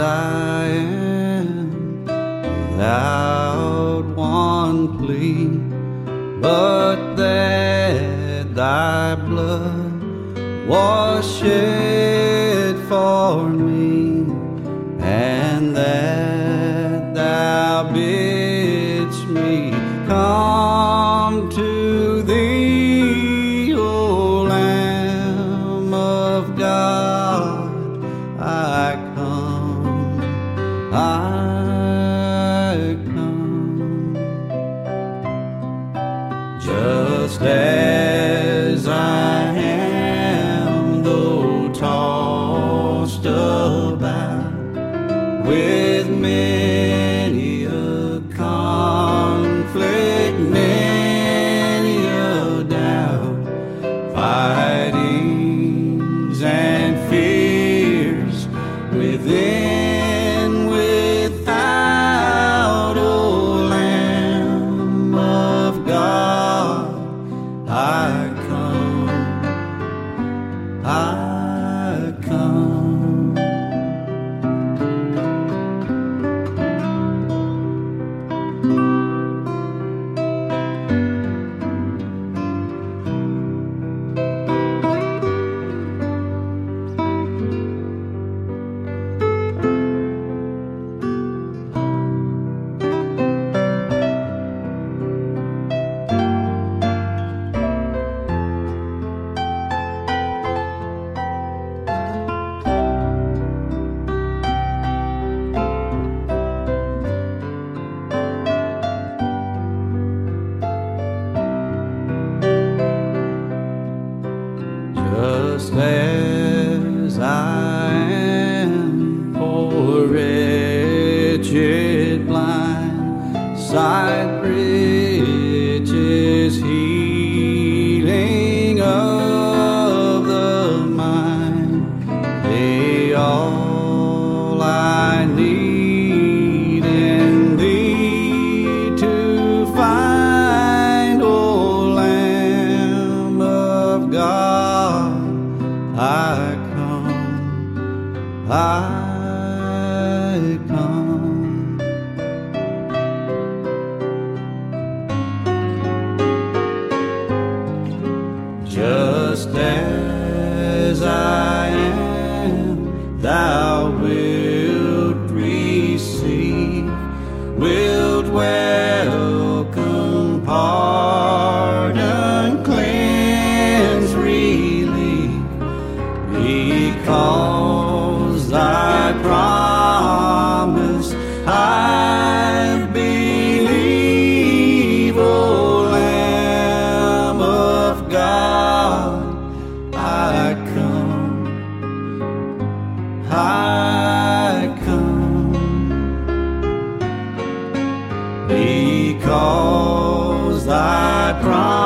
I am, without one plea, but that thy blood was shed for me, and that. As I am, poor, wretched, blind, sight riches, healing of the mind, they all I need in thee to find, O Lamb of God, I come, I come. Just as I am, thou wilt receive, wilt welcome, because thy promise I believe, O Lamb of God, I come, I come, because thy promise